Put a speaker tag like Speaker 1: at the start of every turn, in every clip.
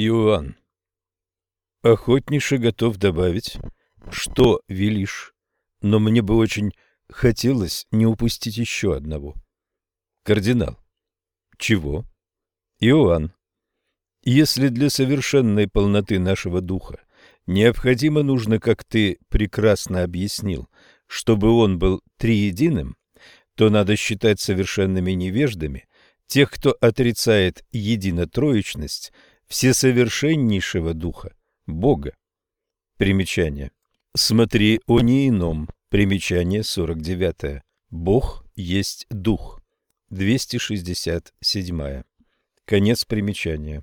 Speaker 1: Иоанн. Охотнейше готов добавить, что велишь, но мне бы очень хотелось не упустить еще одного. Кардинал. Чего? Иоанн. Если для совершенной полноты нашего духа необходимо нужно, как ты прекрасно объяснил, чтобы он был триединым, то надо считать совершенными невеждами тех, кто отрицает единотроечность всесовершеннейшего Духа, Бога. Примечание. Смотри о неином. Примечание 49. Бог есть Дух. 267. Конец примечания.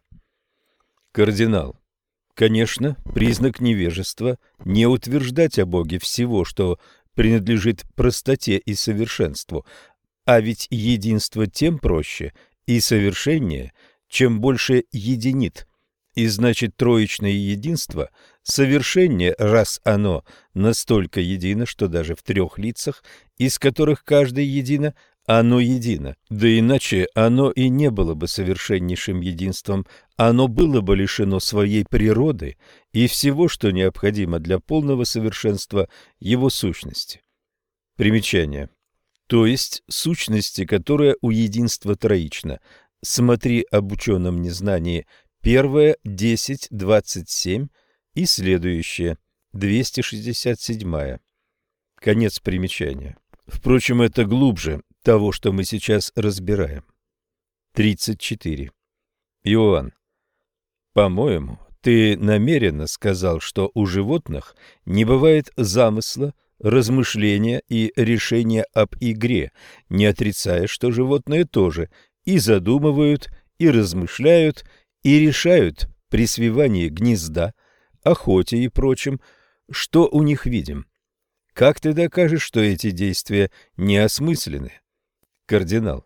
Speaker 1: Кардинал. Конечно, признак невежества не утверждать о Боге всего, что принадлежит простоте и совершенству, а ведь единство тем проще и совершеннее, чем больше единит, и значит троичное единство совершеннее, раз оно настолько едино, что даже в трех лицах, из которых каждый едино, оно едино. Да иначе оно и не было бы совершеннейшим единством, оно было бы лишено своей природы и всего, что необходимо для полного совершенства его сущности. Примечание. То есть сущности, которая у единства троична. Смотри об ученом незнании первое, десять, двадцать семь и следующее, двести шестьдесят седьмая. Конец примечания. Впрочем, это глубже того, что мы сейчас разбираем. 34. Иоанн, по-моему, ты намеренно сказал, что у животных не бывает замысла, размышления и решения об игре, не отрицая, что животные тоже и задумывают, и размышляют, и решают при свивании гнезда, охоте и прочем, что у них видим. Как ты докажешь, что эти действия неосмысленны? Кардинал.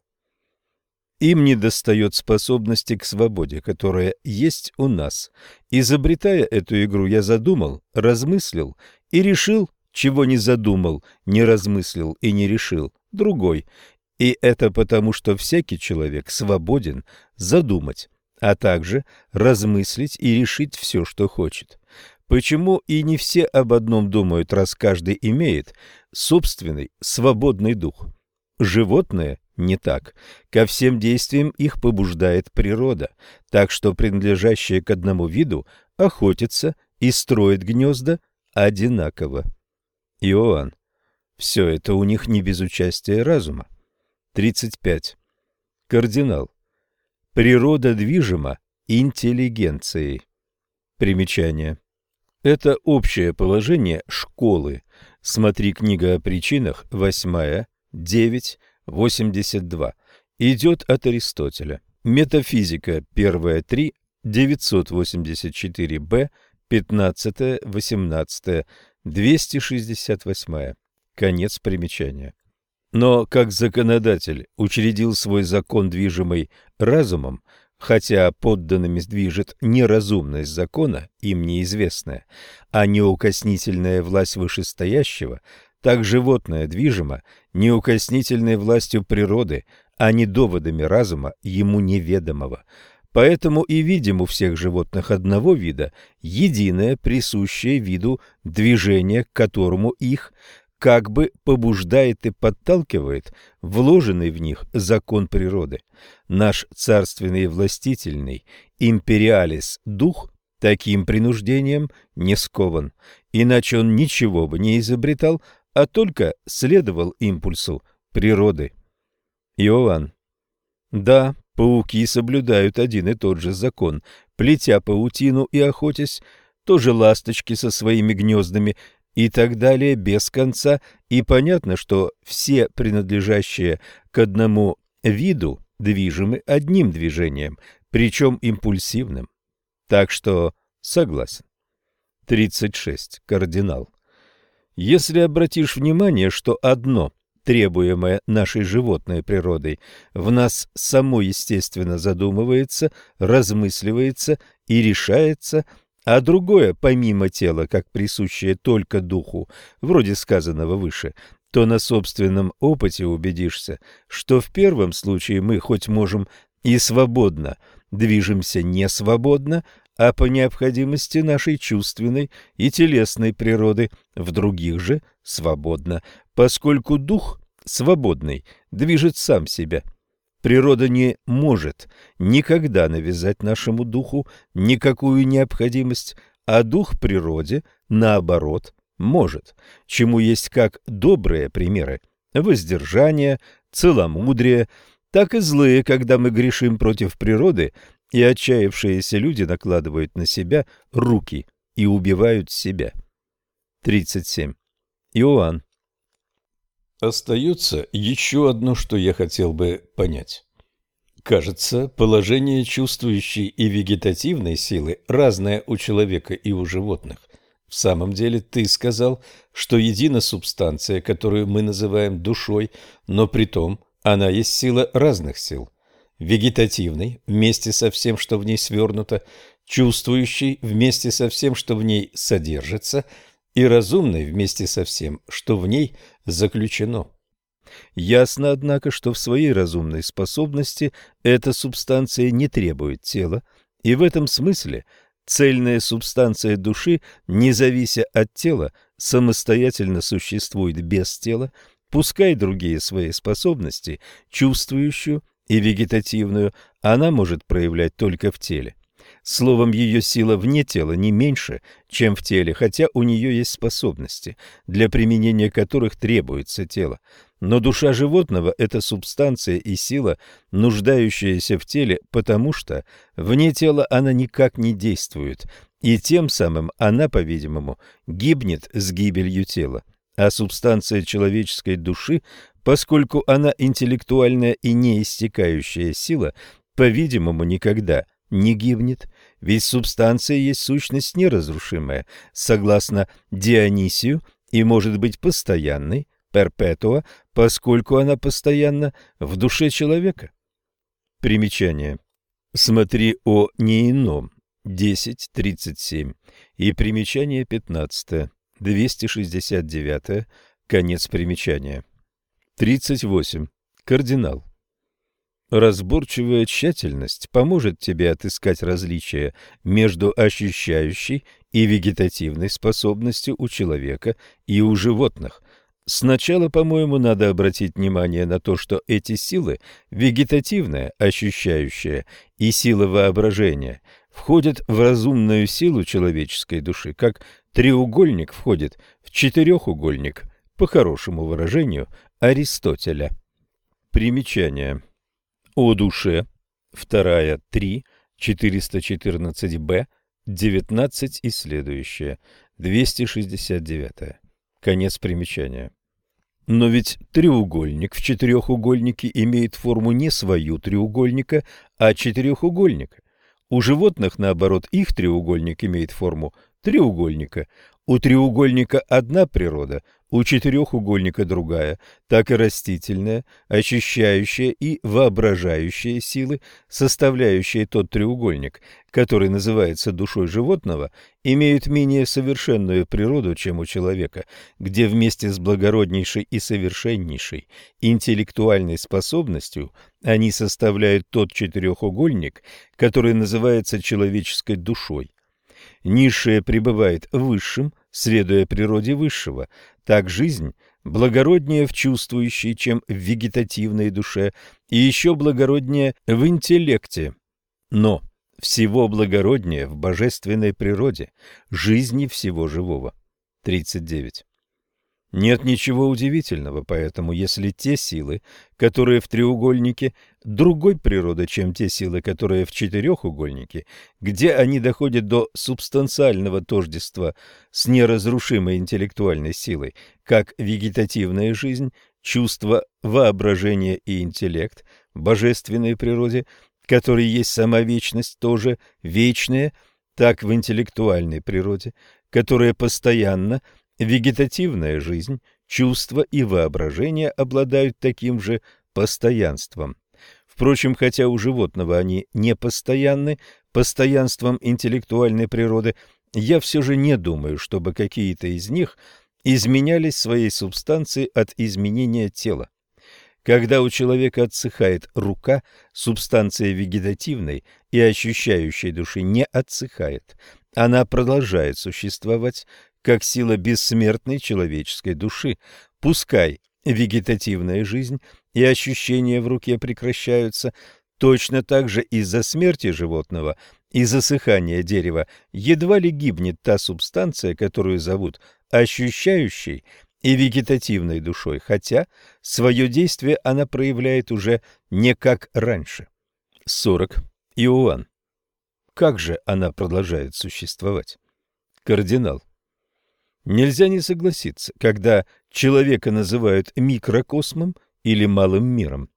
Speaker 1: Им недостает способности к свободе, которая есть у нас. Изобретая эту игру, я задумал, размыслил и решил, чего не задумал, не размыслил и не решил, другой. И это потому, что всякий человек свободен задумать, а также размыслить и решить все, что хочет. Почему и не все об одном думают, раз каждый имеет собственный свободный дух? Животные не так. Ко всем действиям их побуждает природа, так что принадлежащие к одному виду охотятся и строят гнезда одинаково. Иоанн. Все это у них не без участия разума. 35. Кардинал. Природа движима интеллигенцией. Примечание. Это общее положение школы. Смотри книга о причинах, 8, 9, 82. Идет от Аристотеля. Метафизика, первая 3, 984б, 15, 18, 268. Конец примечания. Но как законодатель учредил свой закон, движимый разумом, хотя подданными движет неразумность закона, им неизвестная, а неукоснительная власть вышестоящего, так животное движимо неукоснительной властью природы, а не доводами разума ему неведомого. Поэтому и видим у всех животных одного вида единое присущее виду движение, к которому их как бы побуждает и подталкивает вложенный в них закон природы. Наш царственный и властительный империалис дух таким принуждением не скован, иначе он ничего бы не изобретал, а только следовал импульсу природы. Иоанн. Да, пауки соблюдают один и тот же закон, плетя паутину и охотясь, тоже ласточки со своими гнездами и так далее без конца, и понятно, что все принадлежащие к одному виду движимы одним движением, причем импульсивным. Так что согласен. 36. Кардинал. Если обратишь внимание, что одно, требуемое нашей животной природой, в нас само естественно задумывается, размысливается и решается, а другое, помимо тела, как присущее только духу, вроде сказанного выше, то на собственном опыте убедишься, что в первом случае мы хоть можем и свободно, движемся не свободно, а по необходимости нашей чувственной и телесной природы, в других же свободно, поскольку дух свободный движет сам себя. Природа не может никогда навязать нашему духу никакую необходимость, а дух природе, наоборот, может, чему есть как добрые примеры – воздержание, целомудрие, так и злые, когда мы грешим против природы и отчаявшиеся люди накладывают на себя руки и убивают себя. 37. Иоанн.
Speaker 2: Остается еще одно, что я хотел бы понять. Кажется, положение чувствующей и вегетативной силы разное у человека и у животных. В самом деле ты сказал, что едина субстанция, которую мы называем душой, но при том она есть сила разных сил – вегетативной вместе со всем, что в ней свернуто, чувствующей вместе со всем, что в ней содержится, и разумной вместе со всем, что в ней заключено.
Speaker 1: Ясно, однако, что в своей разумной способности эта субстанция не требует тела, и в этом смысле цельная субстанция души, не завися от тела, самостоятельно существует без тела, пускай другие свои способности, чувствующую и вегетативную она может проявлять только в теле. Словом, ее сила вне тела не меньше, чем в теле, хотя у нее есть способности, для применения которых требуется тело. Но душа животного – это субстанция и сила, нуждающаяся в теле, потому что вне тела она никак не действует, и тем самым она, по-видимому, гибнет с гибелью тела. А субстанция человеческой души поскольку она интеллектуальная и неистекающая сила, по-видимому, никогда не гибнет, ведь субстанция есть сущность неразрушимая, согласно Дионисию, и может быть постоянной, перпетуа, поскольку она постоянна в душе человека. Примечание. Смотри о неином 10.37 и примечание 15, 269, конец примечания. 38. Кардинал. Разборчивая тщательность поможет тебе отыскать различия между ощущающей и вегетативной способностью у человека и у животных. Сначала, по-моему, надо обратить внимание на то, что эти силы, вегетативная, ощущающая и сила воображения, входят в разумную силу человеческой души, как треугольник входит в четырехугольник, по хорошему выражению, Аристотеля. Примечание. О душе. Вторая 3, 414б, 19 и следующее. 269. Конец примечания. Но ведь треугольник в четырехугольнике имеет форму не свою треугольника, а четырехугольника. У животных, наоборот, их треугольник имеет форму треугольника. У треугольника одна природа, у четырехугольника другая, так и растительная, очищающая и воображающая силы, составляющие тот треугольник, который называется душой животного, имеют менее совершенную природу, чем у человека, где вместе с благороднейшей и совершеннейшей интеллектуальной способностью они составляют тот четырехугольник, который называется человеческой душой. Низшее пребывает высшим, следуя природе высшего, так жизнь благороднее в чувствующей, чем в вегетативной душе, и еще благороднее в интеллекте. Но всего благороднее в божественной природе, жизни всего живого. 39. Нет ничего удивительного, поэтому если те силы, которые в треугольнике, другой природы, чем те силы, которые в четырехугольнике, где они доходят до субстанциального тождества с неразрушимой интеллектуальной силой, как вегетативная жизнь, чувство, воображение и интеллект божественной природе, который есть сама вечность, тоже вечная, так в интеллектуальной природе, которая постоянно – Вегетативная жизнь, чувства и воображение обладают таким же постоянством. Впрочем, хотя у животного они не постоянны, постоянством интеллектуальной природы, я все же не думаю, чтобы какие-то из них изменялись своей субстанцией от изменения тела. Когда у человека отсыхает рука, субстанция вегетативной и ощущающей души не отсыхает. Она продолжает существовать как сила бессмертной человеческой души. Пускай вегетативная жизнь и ощущения в руке прекращаются, точно так же из-за смерти животного и засыхания дерева едва ли гибнет та субстанция, которую зовут ощущающей и вегетативной душой, хотя свое действие она проявляет уже не как раньше. 40. Иоанн. Как же она продолжает существовать? Кардинал. Нельзя не согласиться, когда человека называют микрокосмом или малым миром.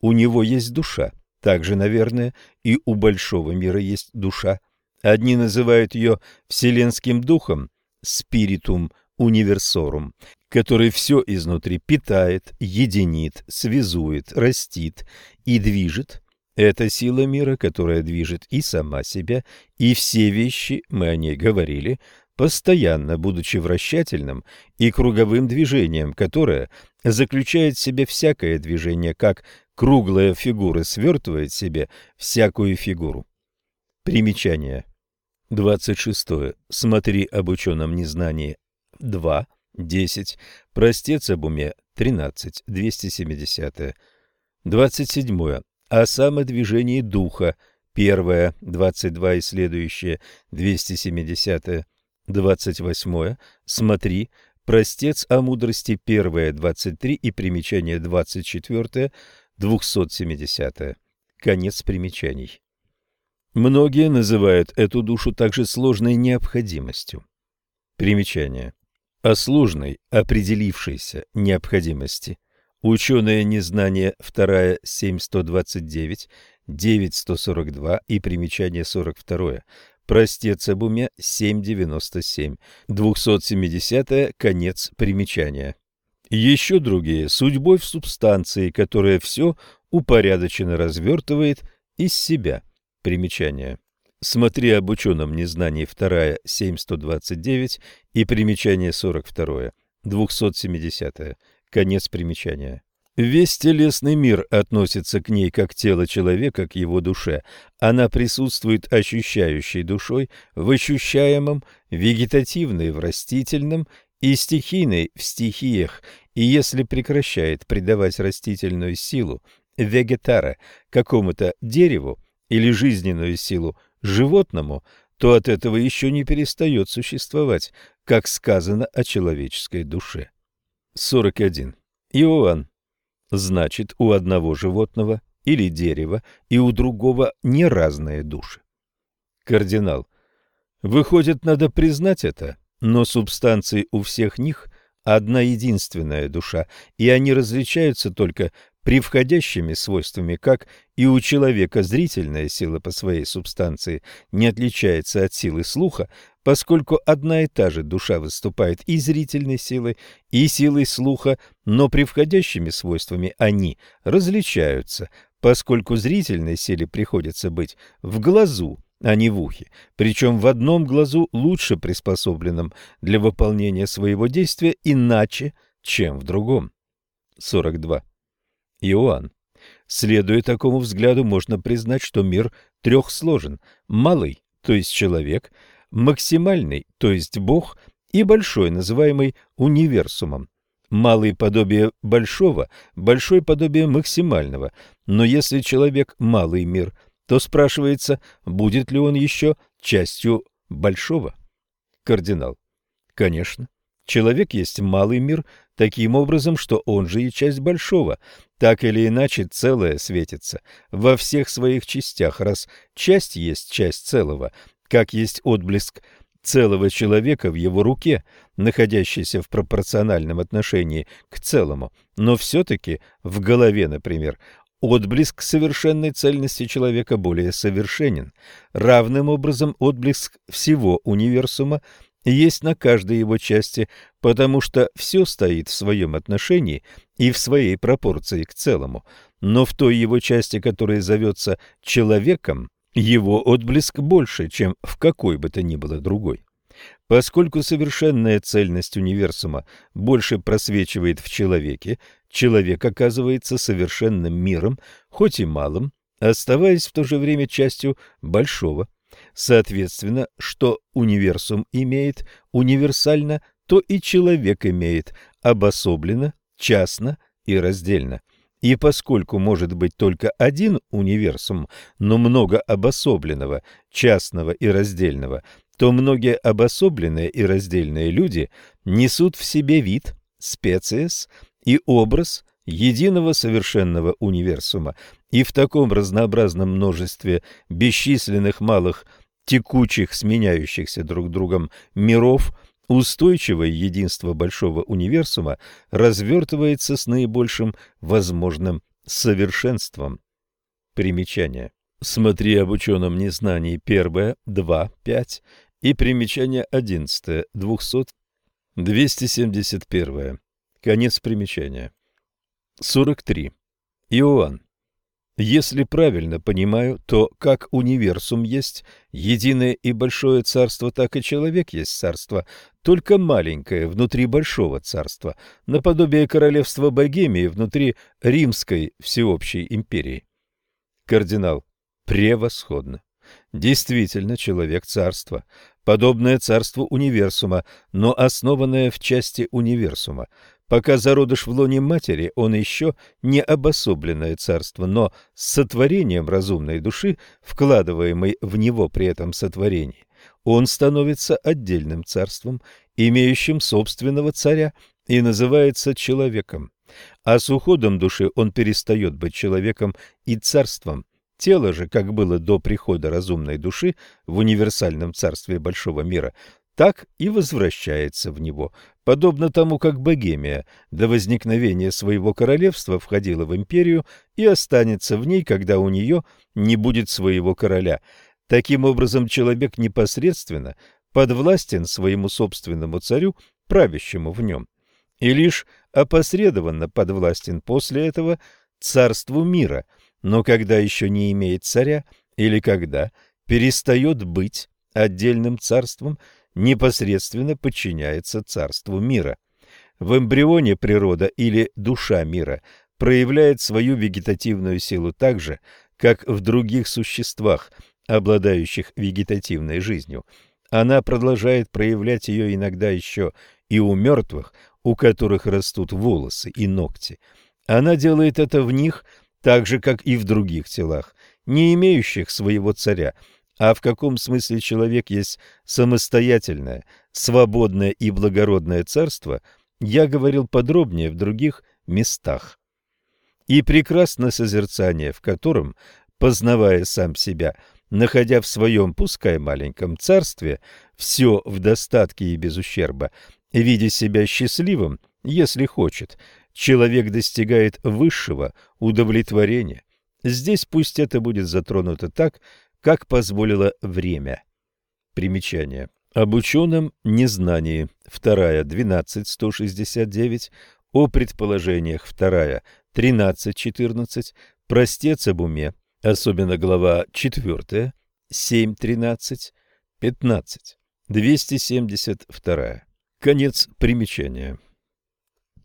Speaker 1: У него есть душа, также, наверное, и у большого мира есть душа. Одни называют ее вселенским духом, спиритум универсорум, который все изнутри питает, единит, связует, растит и движет. Это сила мира, которая движет и сама себя, и все вещи, мы о ней говорили, постоянно будучи вращательным и круговым движением, которое заключает в себе всякое движение, как круглая фигура свертывает в себе всякую фигуру. Примечание. 26. Смотри об ученом незнании 2, 10. Простец об уме 13, 270. 27. О самодвижении духа 1, 22 и следующее 270. 28. Смотри, простец о мудрости 1, 23 и примечание 24, 270. Конец примечаний. Многие называют эту душу также сложной необходимостью. Примечание. О сложной, определившейся необходимости. Ученое незнание 2, 7129, 9142 и примечание 42. Простец об уме 7.97. 270 конец примечания. Еще другие – судьбой в субстанции, которая все упорядоченно развертывает из себя. Примечание. Смотри об ученом незнании 2, 7.129 и примечание 42. 270. Конец примечания. Весь телесный мир относится к ней как тело человека к его душе. Она присутствует ощущающей душой в ощущаемом, вегетативной в растительном и стихийной в стихиях, и если прекращает придавать растительную силу вегетара какому-то дереву или жизненную силу животному, то от этого еще не перестает существовать, как сказано о человеческой душе. 41. Иоанн Значит, у одного животного или дерева и у другого не разные души. Кардинал. Выходит, надо признать это, но субстанции у всех них одна единственная душа, и они различаются только превходящими свойствами, как и у человека зрительная сила по своей субстанции не отличается от силы слуха, поскольку одна и та же душа выступает и зрительной силой, и силой слуха, но превходящими свойствами они различаются, поскольку зрительной силе приходится быть в глазу, а не в ухе, причем в одном глазу лучше приспособленном для выполнения своего действия иначе, чем в другом. 42. Иоанн. Следуя такому взгляду, можно признать, что мир трехсложен. Малый, то есть человек, максимальный, то есть Бог, и большой, называемый универсумом. Малый подобие большого, большой подобие максимального. Но если человек малый мир, то спрашивается, будет ли он еще частью большого? Кардинал. Конечно. Человек есть малый мир таким образом, что он же и часть большого. Так или иначе, целое светится во всех своих частях, раз часть есть часть целого, как есть отблеск целого человека в его руке, находящийся в пропорциональном отношении к целому, но все-таки в голове, например, отблеск совершенной цельности человека более совершенен. Равным образом отблеск всего универсума есть на каждой его части, потому что все стоит в своем отношении и в своей пропорции к целому, но в той его части, которая зовется человеком, его отблеск больше, чем в какой бы то ни было другой. Поскольку совершенная цельность универсума больше просвечивает в человеке, человек оказывается совершенным миром, хоть и малым, оставаясь в то же время частью большого. Соответственно, что универсум имеет универсально, то и человек имеет обособленно, частно и раздельно. И поскольку может быть только один универсум, но много обособленного, частного и раздельного, то многие обособленные и раздельные люди несут в себе вид, специес и образ единого совершенного универсума, и в таком разнообразном множестве бесчисленных малых текучих, сменяющихся друг другом миров, устойчивое единство большого универсума развертывается с наибольшим возможным совершенством. Примечание. Смотри об ученом незнании первое, два, пять и примечание одиннадцатое, двухсот, двести семьдесят первое. Конец примечания. Сорок три. Иоанн. Если правильно понимаю, то как универсум есть единое и большое царство, так и человек есть царство, только маленькое внутри большого царства, наподобие королевства Богемии внутри римской всеобщей империи. Кардинал. Превосходно. Действительно, человек царство, подобное царству универсума, но основанное в части универсума. Пока зародыш в лоне матери, он еще не обособленное царство, но с сотворением разумной души, вкладываемой в него при этом сотворении, он становится отдельным царством, имеющим собственного царя, и называется человеком. А с уходом души он перестает быть человеком и царством. Тело же, как было до прихода разумной души в универсальном царстве большого мира, так и возвращается в него, подобно тому, как Богемия до возникновения своего королевства входила в империю и останется в ней, когда у нее не будет своего короля. Таким образом, человек непосредственно подвластен своему собственному царю, правящему в нем, и лишь опосредованно подвластен после этого царству мира, но когда еще не имеет царя или когда перестает быть отдельным царством – непосредственно подчиняется царству мира. В эмбрионе природа или душа мира проявляет свою вегетативную силу так же, как в других существах, обладающих вегетативной жизнью. Она продолжает проявлять ее иногда еще и у мертвых, у которых растут волосы и ногти. Она делает это в них так же, как и в других телах, не имеющих своего царя – а в каком смысле человек есть самостоятельное, свободное и благородное царство, я говорил подробнее в других местах. И прекрасно созерцание, в котором, познавая сам себя, находя в своем, пускай маленьком царстве, все в достатке и без ущерба, видя себя счастливым, если хочет, человек достигает высшего удовлетворения. Здесь пусть это будет затронуто так, как позволило время. Примечание. Об ученом незнании. Вторая, 12.169. О предположениях. Вторая, 13.14. Простец об уме. Особенно глава 4. 7.13. 15. 272. Конец примечания.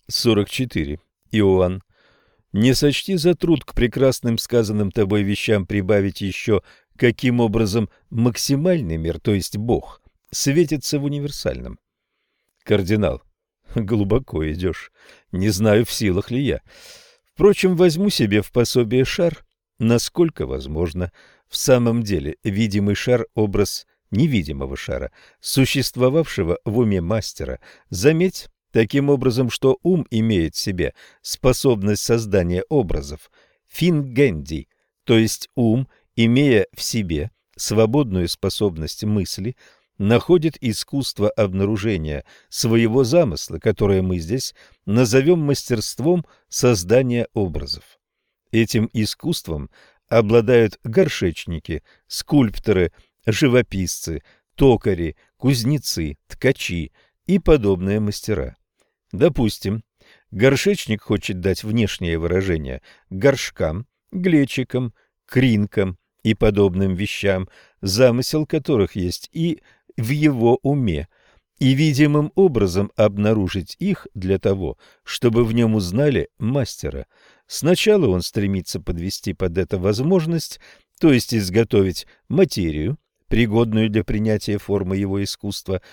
Speaker 1: 44. Иоанн. Не сочти за труд к прекрасным сказанным тобой вещам прибавить еще каким образом максимальный мир, то есть Бог, светится в универсальном. Кардинал, глубоко идешь. Не знаю, в силах ли я. Впрочем, возьму себе в пособие шар, насколько возможно. В самом деле, видимый шар – образ невидимого шара, существовавшего в уме мастера. Заметь, таким образом, что ум имеет в себе способность создания образов. Фингенди, то есть ум – имея в себе свободную способность мысли, находит искусство обнаружения своего замысла, которое мы здесь назовем мастерством создания образов. Этим искусством обладают горшечники, скульпторы, живописцы, токари, кузнецы, ткачи и подобные мастера. Допустим, горшечник хочет дать внешнее выражение горшкам, глечикам, кринкам и подобным вещам, замысел которых есть и в его уме и видимым образом обнаружить их для того, чтобы в нем узнали мастера. Сначала он стремится подвести под это возможность, то есть изготовить материю, пригодную для принятия формы его искусства.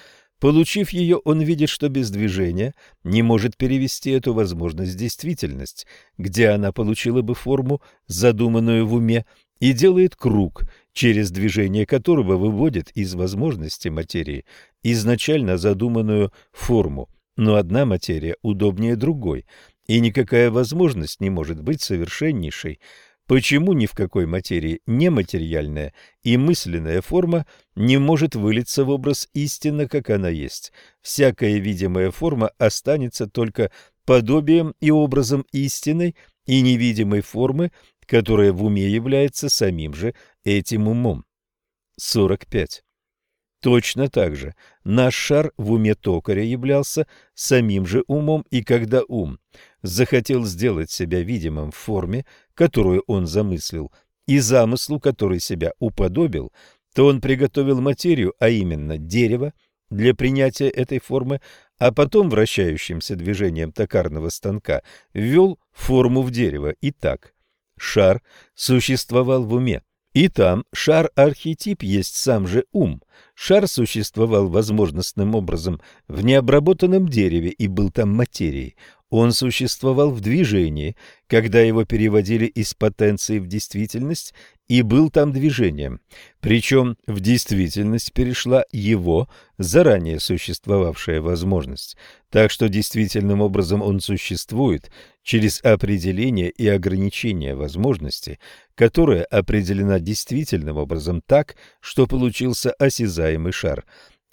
Speaker 1: Получив ее, он видит, что без движения не может перевести эту возможность в действительность, где она получила бы форму, задуманную в уме, и делает круг, через движение которого выводит из возможности материи изначально задуманную форму. Но одна материя удобнее другой, и никакая возможность не может быть совершеннейшей, Почему ни в какой материи нематериальная и мысленная форма не может вылиться в образ истинно, как она есть? Всякая видимая форма останется только подобием и образом истинной и невидимой формы, которая в уме является самим же этим умом. 45. Точно так же наш шар в уме токаря являлся самим же умом, и когда ум захотел сделать себя видимым в форме, которую он замыслил, и замыслу, который себя уподобил, то он приготовил материю, а именно дерево, для принятия этой формы, а потом вращающимся движением токарного станка ввел форму в дерево. Итак, шар существовал в уме, и там шар-архетип есть сам же ум. Шар существовал возможностным образом в необработанном дереве и был там материей. Он существовал в движении, когда его переводили из потенции в действительность, и был там движением. Причем в действительность перешла его заранее существовавшая возможность. Так что действительным образом он существует через определение и ограничение возможности, которая определена действительным образом так, что получился осязаемый шар.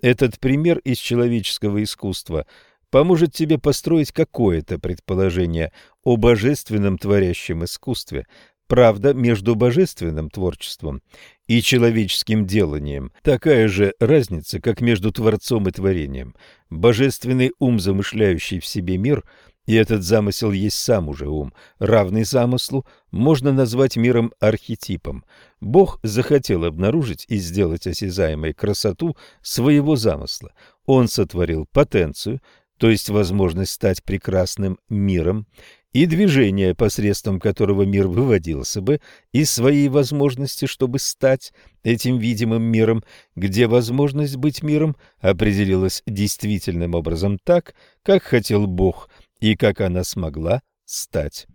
Speaker 1: Этот пример из человеческого искусства – поможет тебе построить какое-то предположение о божественном творящем искусстве. Правда, между божественным творчеством и человеческим деланием такая же разница, как между Творцом и творением. Божественный ум, замышляющий в себе мир, и этот замысел есть сам уже ум, равный замыслу, можно назвать миром архетипом. Бог захотел обнаружить и сделать осязаемой красоту своего замысла. Он сотворил потенцию, то есть возможность стать прекрасным миром, и движение, посредством которого мир выводился бы из своей возможности, чтобы стать этим видимым миром, где возможность быть миром определилась действительным образом так, как хотел Бог и как она смогла стать.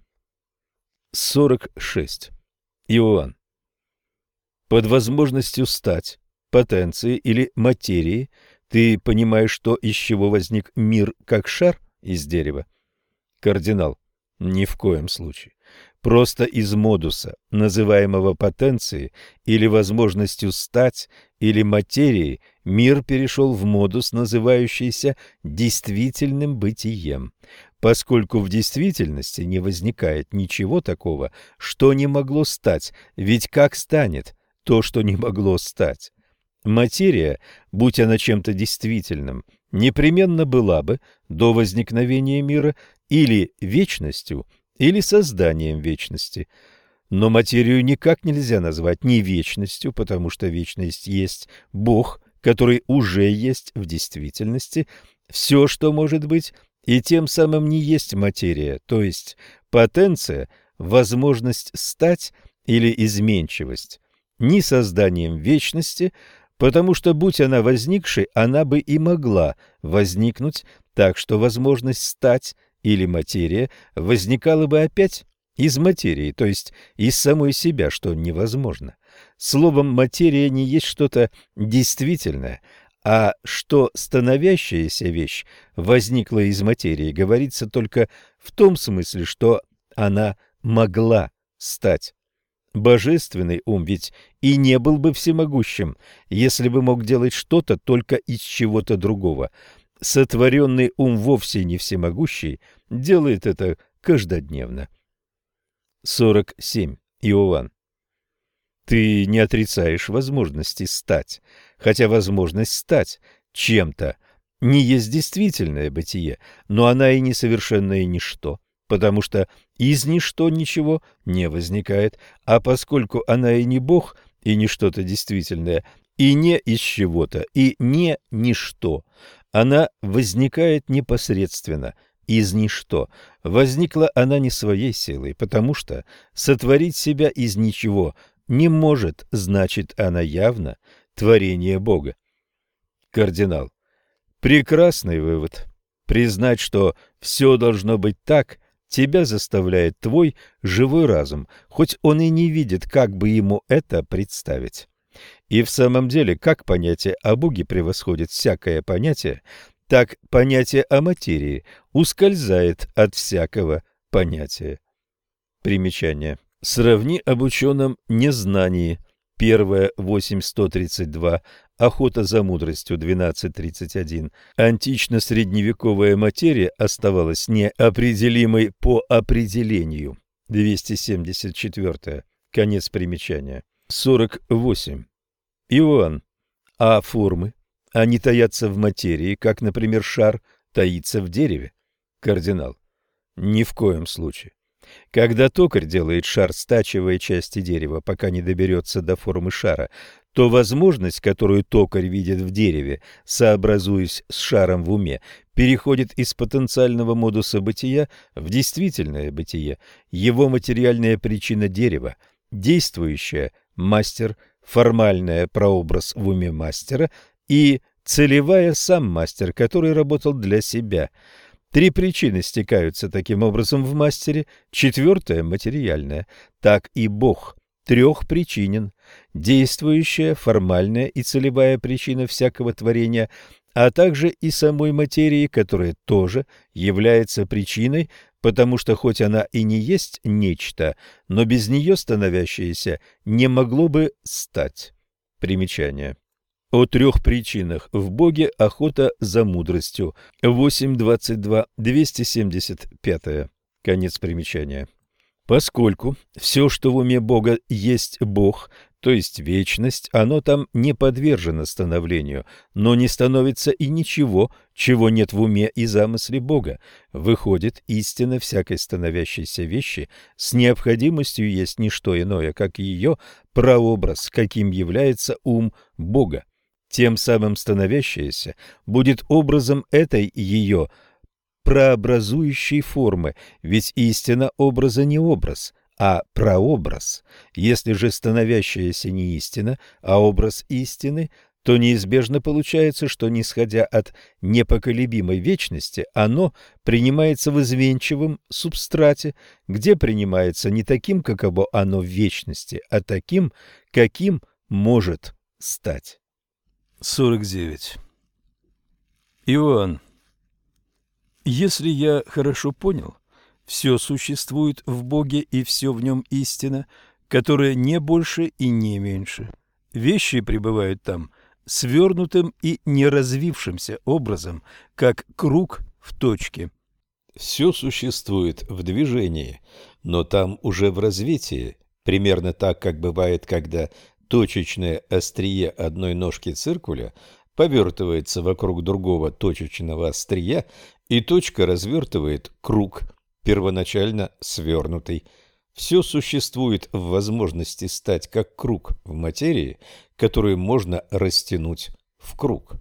Speaker 1: 46. Иоанн. Под возможностью стать, потенции или материи – ты понимаешь, что из чего возник мир как шар из дерева? Кардинал. Ни в коем случае. Просто из модуса, называемого потенцией или возможностью стать, или материей, мир перешел в модус, называющийся действительным бытием. Поскольку в действительности не возникает ничего такого, что не могло стать, ведь как станет то, что не могло стать? Материя, будь она чем-то действительным, непременно была бы до возникновения мира или вечностью, или созданием вечности. Но материю никак нельзя назвать не вечностью, потому что вечность есть Бог, который уже есть в действительности, все, что может быть, и тем самым не есть материя, то есть потенция, возможность стать или изменчивость. Ни созданием вечности – потому что, будь она возникшей, она бы и могла возникнуть, так что возможность стать или материя возникала бы опять из материи, то есть из самой себя, что невозможно. Словом, материя не есть что-то действительное, а что становящаяся вещь возникла из материи, говорится только в том смысле, что она могла стать. Божественный ум ведь и не был бы всемогущим, если бы мог делать что-то только из чего-то другого. Сотворенный ум вовсе не всемогущий, делает это каждодневно. 47. Иоанн. Ты не отрицаешь возможности стать, хотя возможность стать чем-то не есть действительное бытие, но она и несовершенное ничто потому что из ничто ничего не возникает, а поскольку она и не Бог, и не что-то действительное, и не из чего-то, и не ничто. Она возникает непосредственно, из ничто. Возникла она не своей силой, потому что сотворить себя из ничего не может, значит, она явно творение Бога. Кардинал. Прекрасный вывод. Признать, что все должно быть так, тебя заставляет твой живой разум, хоть он и не видит, как бы ему это представить. И в самом деле, как понятие о Боге превосходит всякое понятие, так понятие о материи ускользает от всякого понятия. Примечание. Сравни об ученом незнании. Первое 8132, охота за мудростью 1231. Антично-средневековая материя оставалась неопределимой по определению. 274. Конец примечания. 48. Иоанн. А формы? Они таятся в материи, как, например, шар таится в дереве. Кардинал. Ни в коем случае. Когда токарь делает шар, стачивая части дерева, пока не доберется до формы шара, то возможность, которую токарь видит в дереве, сообразуясь с шаром в уме, переходит из потенциального модуса бытия в действительное бытие. Его материальная причина дерева, действующая мастер – формальная прообраз в уме мастера и целевая сам мастер, который работал для себя. Три причины стекаются таким образом в мастере, четвертая – материальная. Так и Бог трехпричинен. Действующая, формальная и целевая причина всякого творения – а также и самой материи, которая тоже является причиной, потому что хоть она и не есть нечто, но без нее становящееся не могло бы стать. Примечание. О трех причинах в Боге охота за мудростью. 8.22, 275. Конец примечания. Поскольку все, что в уме Бога есть Бог, то есть вечность, оно там не подвержено становлению, но не становится и ничего, чего нет в уме и замысле Бога. Выходит, истина всякой становящейся вещи с необходимостью есть не что иное, как ее прообраз, каким является ум Бога. Тем самым становящаяся будет образом этой ее прообразующей формы, ведь истина образа не образ, а прообраз. Если же становящаяся не истина, а образ истины, то неизбежно получается, что, нисходя от непоколебимой вечности, оно принимается в изменчивом субстрате, где принимается не таким, каково оно в вечности, а таким, каким может стать. 49. Иоанн, если я хорошо понял, все существует в Боге и все в нем истина, которая не больше и не меньше. Вещи пребывают там свернутым и неразвившимся образом, как круг в точке.
Speaker 2: Все существует в движении, но там уже в развитии, примерно так, как бывает, когда точечное острие одной ножки циркуля повертывается вокруг другого точечного острия, и точка развертывает круг – первоначально свернутый. Все существует в возможности стать как круг в материи, которую можно растянуть в круг.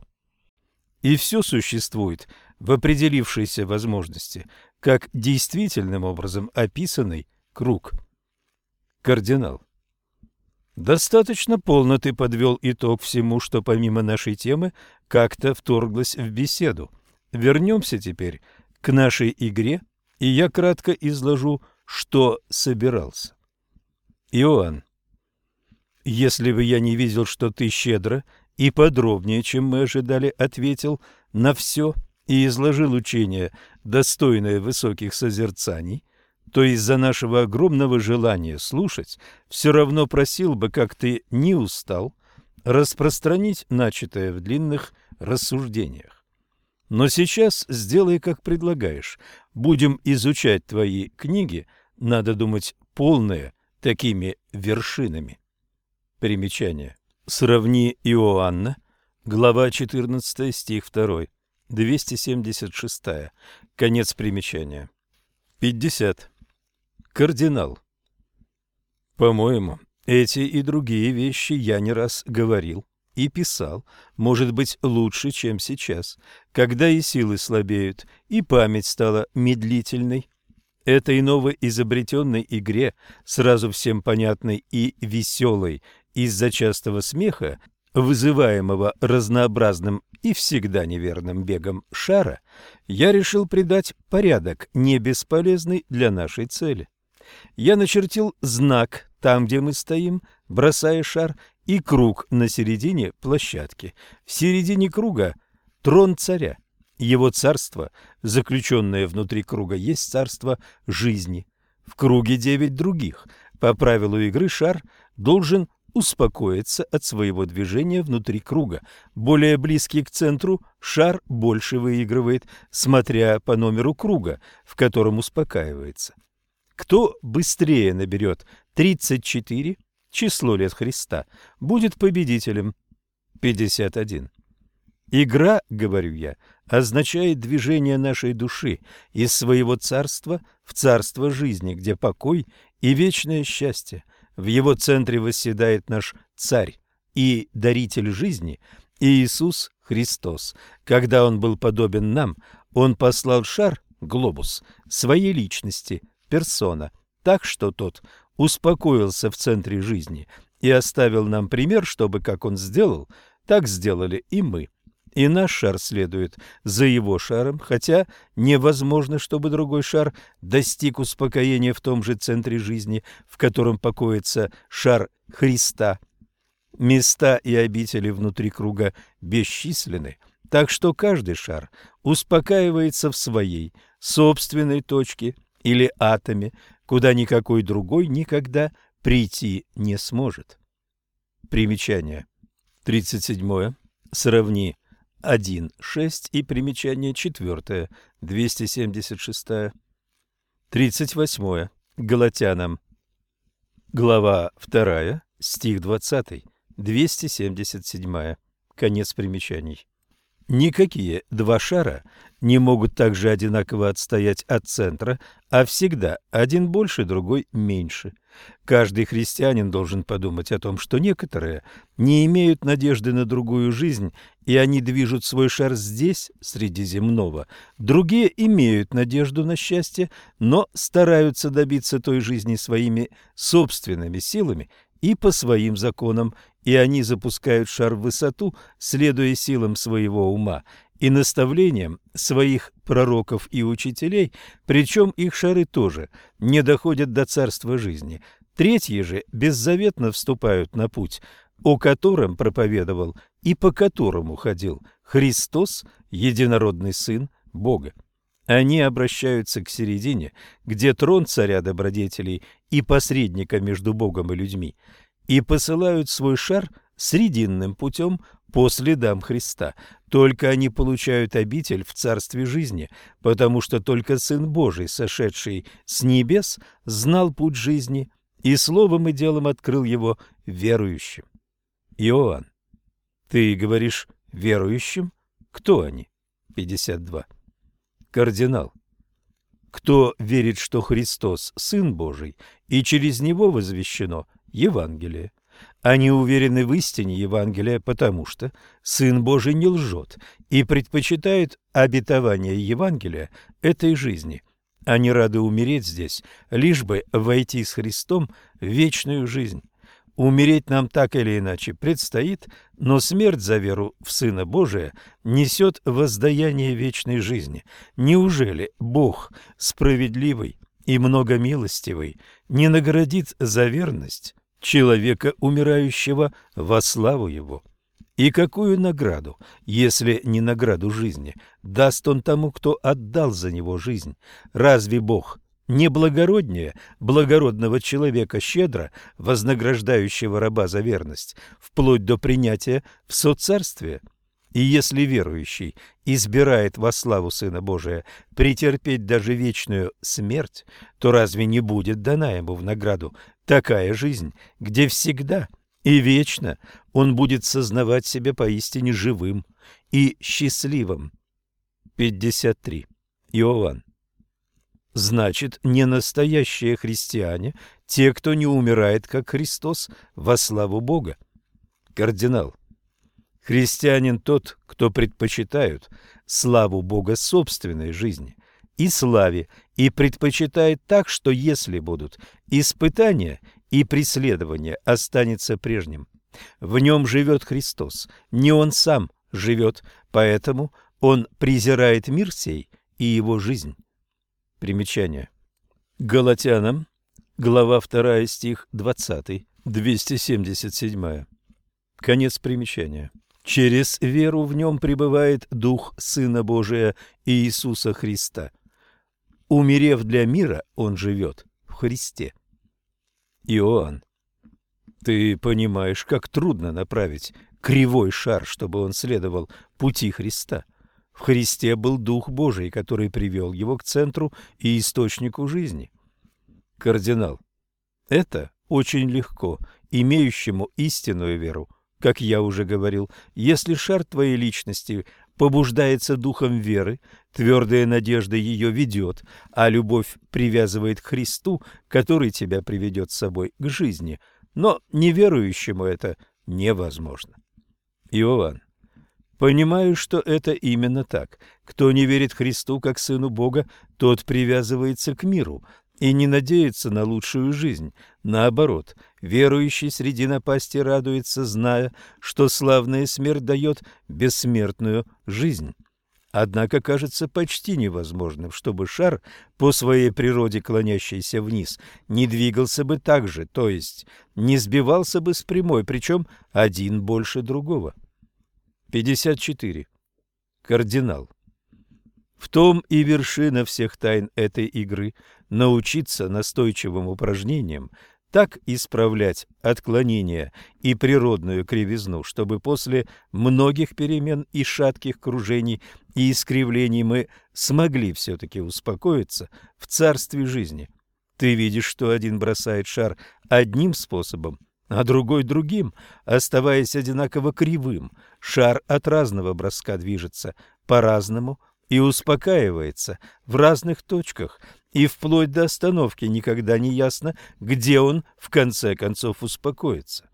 Speaker 1: И все существует в определившейся возможности, как действительным образом описанный круг. Кардинал. Достаточно полно ты подвел итог всему, что помимо нашей темы как-то вторглось в беседу. Вернемся теперь к нашей игре и я кратко изложу, что собирался. Иоанн, если бы я не видел, что ты щедро и подробнее, чем мы ожидали, ответил на все и изложил учение, достойное высоких созерцаний, то из-за нашего огромного желания слушать все равно просил бы, как ты не устал, распространить начатое в длинных рассуждениях. Но сейчас сделай, как предлагаешь. Будем изучать твои книги, надо думать, полные такими вершинами. Примечание. Сравни Иоанна, глава 14, стих 2, 276, конец примечания. 50. Кардинал. По-моему, эти и другие вещи я не раз говорил и писал, может быть, лучше, чем сейчас, когда и силы слабеют, и память стала медлительной. Этой новоизобретенной игре, сразу всем понятной и веселой из-за частого смеха, вызываемого разнообразным и всегда неверным бегом шара, я решил придать порядок, не бесполезный для нашей цели. Я начертил знак там, где мы стоим, бросая шар, и круг на середине площадки. В середине круга трон царя. Его царство, заключенное внутри круга, есть царство жизни. В круге девять других. По правилу игры шар должен успокоиться от своего движения внутри круга. Более близкий к центру шар больше выигрывает, смотря по номеру круга, в котором успокаивается. Кто быстрее наберет 34, число лет Христа, будет победителем. 51. Игра, говорю я, означает движение нашей души из своего царства в царство жизни, где покой и вечное счастье. В его центре восседает наш царь и даритель жизни Иисус Христос. Когда он был подобен нам, он послал шар, глобус, своей личности, персона, так что тот успокоился в центре жизни и оставил нам пример, чтобы, как он сделал, так сделали и мы. И наш шар следует за его шаром, хотя невозможно, чтобы другой шар достиг успокоения в том же центре жизни, в котором покоится шар Христа. Места и обители внутри круга бесчисленны, так что каждый шар успокаивается в своей собственной точке или атоме, куда никакой другой никогда прийти не сможет. Примечание. 37. Сравни 1.6 и примечание 4. 276. 38. Галатянам. Глава 2. Стих 20. 277. Конец примечаний. Никакие два шара не могут также одинаково отстоять от центра, а всегда один больше, другой меньше. Каждый христианин должен подумать о том, что некоторые не имеют надежды на другую жизнь, и они движут свой шар здесь, среди земного. Другие имеют надежду на счастье, но стараются добиться той жизни своими собственными силами и по своим законам, и они запускают шар в высоту, следуя силам своего ума и наставлениям своих пророков и учителей, причем их шары тоже не доходят до царства жизни. Третьи же беззаветно вступают на путь, о котором проповедовал и по которому ходил Христос, единородный Сын Бога. Они обращаются к середине, где трон царя добродетелей и посредника между Богом и людьми, и посылают свой шар срединным путем по следам Христа. Только они получают обитель в царстве жизни, потому что только Сын Божий, сошедший с небес, знал путь жизни и словом и делом открыл его верующим. Иоанн. Ты говоришь верующим? Кто они? 52 кардинал. Кто верит, что Христос – Сын Божий, и через Него возвещено Евангелие. Они уверены в истине Евангелия, потому что Сын Божий не лжет и предпочитает обетование Евангелия этой жизни. Они рады умереть здесь, лишь бы войти с Христом в вечную жизнь. Умереть нам так или иначе предстоит, но смерть за веру в Сына Божия несет воздаяние вечной жизни. Неужели Бог, справедливый и многомилостивый, не наградит за верность человека, умирающего во славу Его? И какую награду, если не награду жизни, даст Он тому, кто отдал за него жизнь? Разве Бог неблагороднее благородного человека, щедро вознаграждающего раба за верность, вплоть до принятия в соцарствие. И если верующий избирает во славу Сына Божия претерпеть даже вечную смерть, то разве не будет дана ему в награду такая жизнь, где всегда и вечно он будет сознавать себя поистине живым и счастливым? 53. Иоанн Значит, не настоящие христиане, те, кто не умирает, как Христос, во славу Бога. Кардинал. Христианин тот, кто предпочитает славу Бога собственной жизни и славе, и предпочитает так, что если будут испытания и преследования, останется прежним. В нем живет Христос, не он сам живет, поэтому он презирает мир сей и его жизнь. Примечание. Галатянам, глава 2, стих 20, 277. Конец примечания. Через веру в нем пребывает Дух Сына Божия Иисуса Христа. Умерев для мира, он живет в Христе. Иоанн. Ты понимаешь, как трудно направить кривой шар, чтобы он следовал пути Христа. В Христе был Дух Божий, который привел его к центру и источнику жизни. Кардинал. Это очень легко, имеющему истинную веру, как я уже говорил, если шар твоей личности побуждается духом веры, твердая надежда ее ведет, а любовь привязывает к Христу, который тебя приведет с собой к жизни. Но неверующему это невозможно. Иоанн. Понимаю, что это именно так. Кто не верит Христу как Сыну Бога, тот привязывается к миру и не надеется на лучшую жизнь. Наоборот, верующий среди напасти радуется, зная, что славная смерть дает бессмертную жизнь. Однако кажется почти невозможным, чтобы шар, по своей природе клонящийся вниз, не двигался бы так же, то есть не сбивался бы с прямой, причем один больше другого. 54. Кардинал. В том и вершина всех тайн этой игры – научиться настойчивым упражнениям так исправлять отклонения и природную кривизну, чтобы после многих перемен и шатких кружений и искривлений мы смогли все-таки успокоиться в царстве жизни. Ты видишь, что один бросает шар одним способом, а другой другим, оставаясь одинаково кривым. Шар от разного броска движется по-разному и успокаивается в разных точках – и вплоть до остановки никогда не ясно, где он в конце концов успокоится.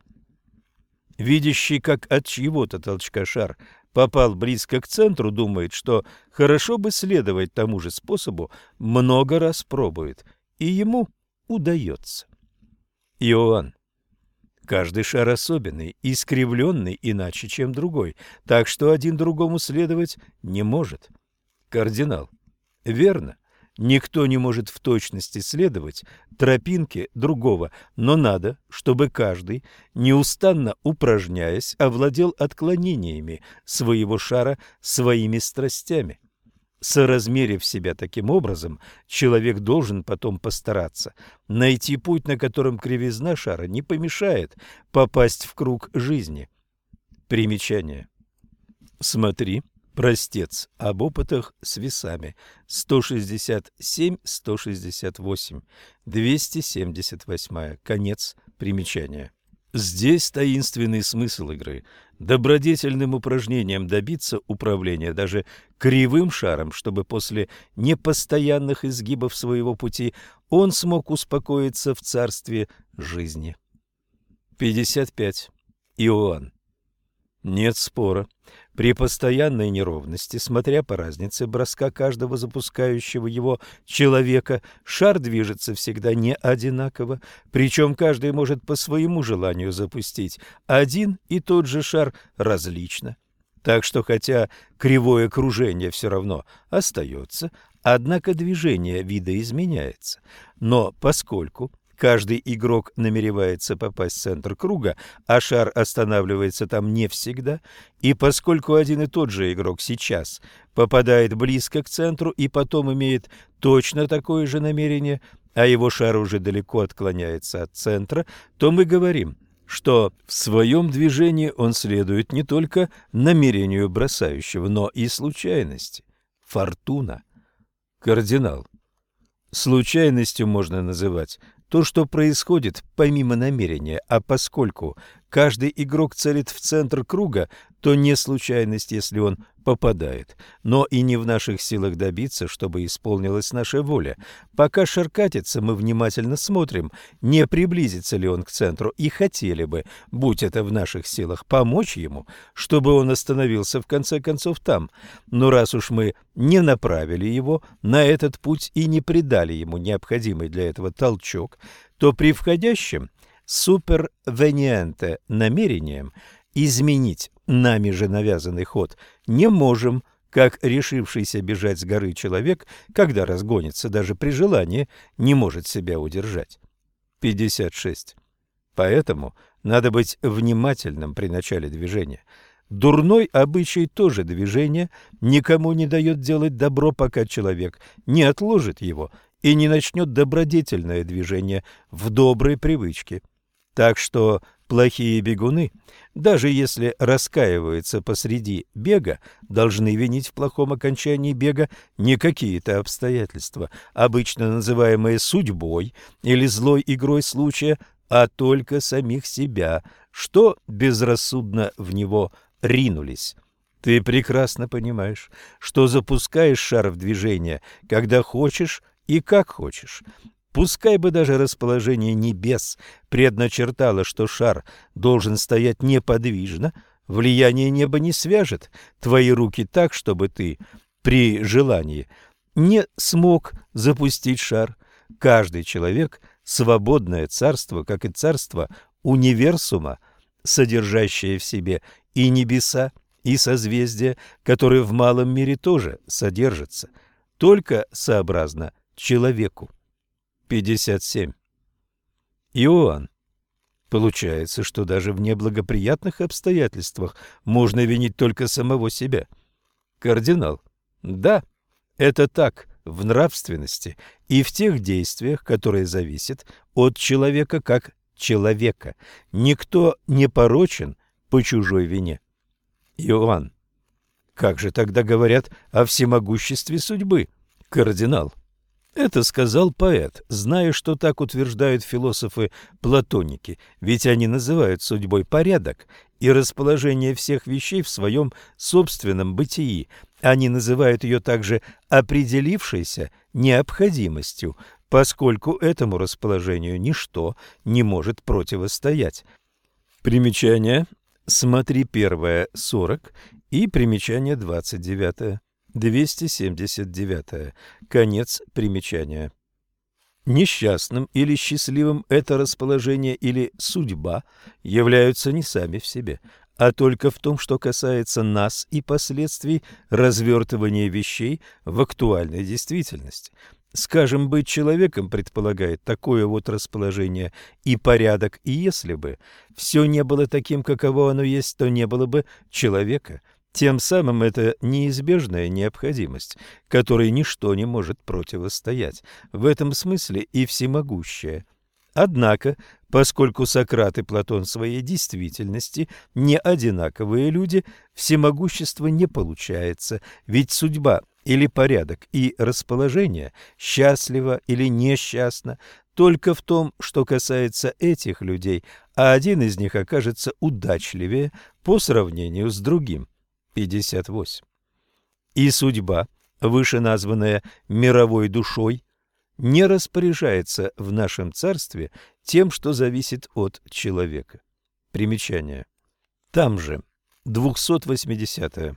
Speaker 1: Видящий, как от чьего-то толчка шар попал близко к центру, думает, что хорошо бы следовать тому же способу, много раз пробует, и ему удается. Иоанн. Каждый шар особенный, искривленный иначе, чем другой, так что один другому следовать не может. Кардинал. Верно. Никто не может в точности следовать тропинке другого, но надо, чтобы каждый, неустанно упражняясь, овладел отклонениями своего шара своими страстями. Соразмерив себя таким образом, человек должен потом постараться найти путь, на котором кривизна шара не помешает попасть в круг жизни. Примечание. Смотри Простец об опытах с весами 167-168, 278. Конец примечания. Здесь таинственный смысл игры. Добродетельным упражнением добиться управления даже кривым шаром, чтобы после непостоянных изгибов своего пути он смог успокоиться в царстве жизни. 55. Иоанн. Нет спора. При постоянной неровности, смотря по разнице броска каждого запускающего его человека, шар движется всегда не одинаково, причем каждый может по своему желанию запустить один и тот же шар различно. Так что хотя кривое кружение все равно остается, однако движение вида изменяется. Но поскольку Каждый игрок намеревается попасть в центр круга, а шар останавливается там не всегда, и поскольку один и тот же игрок сейчас попадает близко к центру и потом имеет точно такое же намерение, а его шар уже далеко отклоняется от центра, то мы говорим, что в своем движении он следует не только намерению бросающего, но и случайности. Фортуна. Кардинал. Случайностью можно называть то, что происходит помимо намерения, а поскольку каждый игрок целит в центр круга, то не случайность, если он попадает. Но и не в наших силах добиться, чтобы исполнилась наша воля. Пока шар катится, мы внимательно смотрим, не приблизится ли он к центру, и хотели бы, будь это в наших силах, помочь ему, чтобы он остановился в конце концов там. Но раз уж мы не направили его на этот путь и не придали ему необходимый для этого толчок, то при входящем супервениенте намерением изменить нами же навязанный ход не можем, как решившийся бежать с горы человек, когда разгонится, даже при желании, не может себя удержать. 56. Поэтому надо быть внимательным при начале движения. Дурной обычай тоже движение никому не дает делать добро, пока человек не отложит его и не начнет добродетельное движение в доброй привычке. Так что плохие бегуны, даже если раскаиваются посреди бега, должны винить в плохом окончании бега не какие-то обстоятельства, обычно называемые судьбой или злой игрой случая, а только самих себя, что безрассудно в него ринулись. Ты прекрасно понимаешь, что запускаешь шар в движение, когда хочешь и как хочешь. Пускай бы даже расположение небес предначертало, что шар должен стоять неподвижно, влияние неба не свяжет твои руки так, чтобы ты при желании не смог запустить шар. Каждый человек – свободное царство, как и царство универсума, содержащее в себе и небеса, и созвездия, которые в малом мире тоже содержатся, только сообразно человеку. 57. Иоанн. Получается, что даже в неблагоприятных обстоятельствах можно винить только самого себя. Кардинал. Да, это так в нравственности и в тех действиях, которые зависят от человека как человека. Никто не порочен по чужой вине. Иоанн. Как же тогда говорят о всемогуществе судьбы? Кардинал. Это сказал поэт, зная, что так утверждают философы-платоники, ведь они называют судьбой порядок и расположение всех вещей в своем собственном бытии. Они называют ее также определившейся необходимостью, поскольку этому расположению ничто не может противостоять. Примечание. Смотри первое 40 и примечание 29. 279. Конец примечания. Несчастным или счастливым это расположение или судьба являются не сами в себе, а только в том, что касается нас и последствий развертывания вещей в актуальной действительности. Скажем, быть человеком предполагает такое вот расположение и порядок, и если бы все не было таким, каково оно есть, то не было бы человека – тем самым это неизбежная необходимость, которой ничто не может противостоять. В этом смысле и всемогущее. Однако, поскольку Сократ и Платон в своей действительности не одинаковые люди, всемогущество не получается, ведь судьба или порядок и расположение, счастливо или несчастно, только в том, что касается этих людей, а один из них окажется удачливее по сравнению с другим. 58. И судьба, вышеназванная мировой душой, не распоряжается в нашем царстве тем, что зависит от человека. Примечание. Там же 280. -е.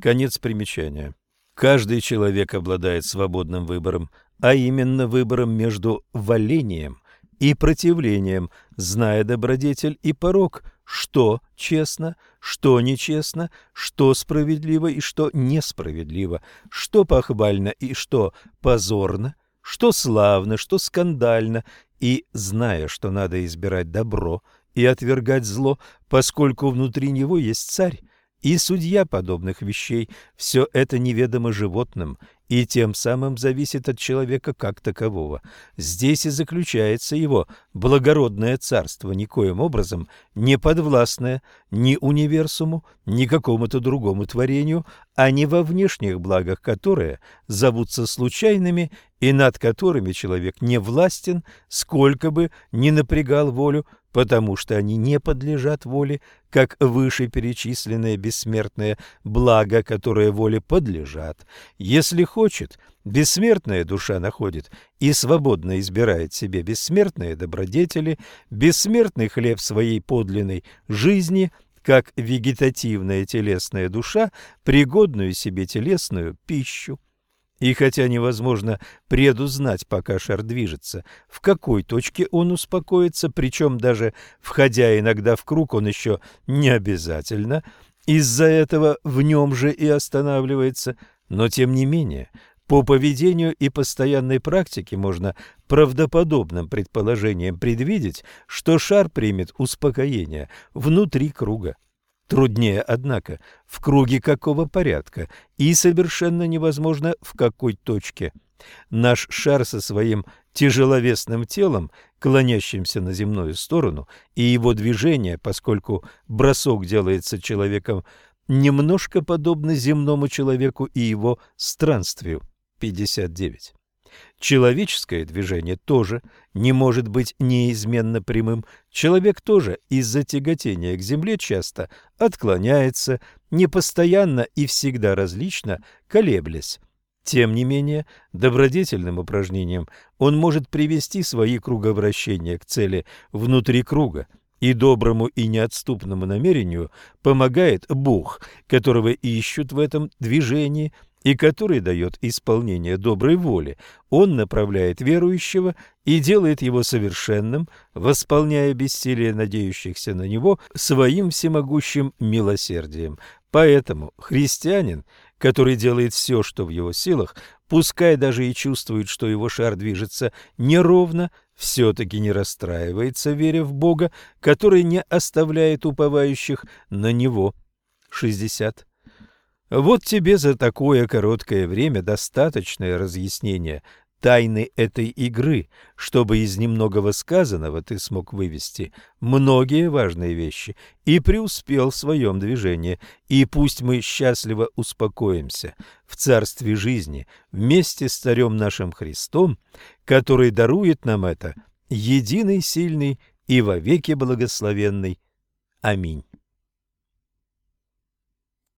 Speaker 1: Конец примечания. Каждый человек обладает свободным выбором, а именно выбором между валением и противлением, зная добродетель и порок, что честно, что нечестно, что справедливо и что несправедливо, что похвально и что позорно, что славно, что скандально, и, зная, что надо избирать добро и отвергать зло, поскольку внутри него есть царь, и судья подобных вещей, все это неведомо животным и тем самым зависит от человека как такового. Здесь и заключается его благородное царство, никоим образом не подвластное ни универсуму, ни какому-то другому творению, а не во внешних благах, которые зовутся случайными и над которыми человек не властен, сколько бы ни напрягал волю, потому что они не подлежат воле, как вышеперечисленное бессмертное благо, которое воле подлежат. Если хочет, бессмертная душа находит и свободно избирает себе бессмертные добродетели, бессмертный хлеб своей подлинной жизни, как вегетативная телесная душа, пригодную себе телесную пищу. И хотя невозможно предузнать, пока шар движется, в какой точке он успокоится, причем даже входя иногда в круг, он еще не обязательно из-за этого в нем же и останавливается, но тем не менее по поведению и постоянной практике можно правдоподобным предположением предвидеть, что шар примет успокоение внутри круга. Труднее, однако, в круге какого порядка и совершенно невозможно в какой точке. Наш шар со своим тяжеловесным телом, клонящимся на земную сторону, и его движение, поскольку бросок делается человеком, немножко подобно земному человеку и его странствию. 59. Человеческое движение тоже не может быть неизменно прямым. Человек тоже из-за тяготения к земле часто отклоняется, непостоянно и всегда различно колеблясь. Тем не менее, добродетельным упражнением он может привести свои круговращения к цели внутри круга, и доброму и неотступному намерению помогает Бог, которого ищут в этом движении – и который дает исполнение доброй воли, он направляет верующего и делает его совершенным, восполняя бессилие надеющихся на него своим всемогущим милосердием. Поэтому христианин, который делает все, что в его силах, пускай даже и чувствует, что его шар движется неровно, все-таки не расстраивается, веря в Бога, который не оставляет уповающих на него. 60. Вот тебе за такое короткое время достаточное разъяснение тайны этой игры, чтобы из немногого сказанного ты смог вывести многие важные вещи и преуспел в своем движении. И пусть мы счастливо успокоимся в царстве жизни вместе с Царем нашим Христом, который дарует нам это, единый, сильный и вовеки благословенный. Аминь.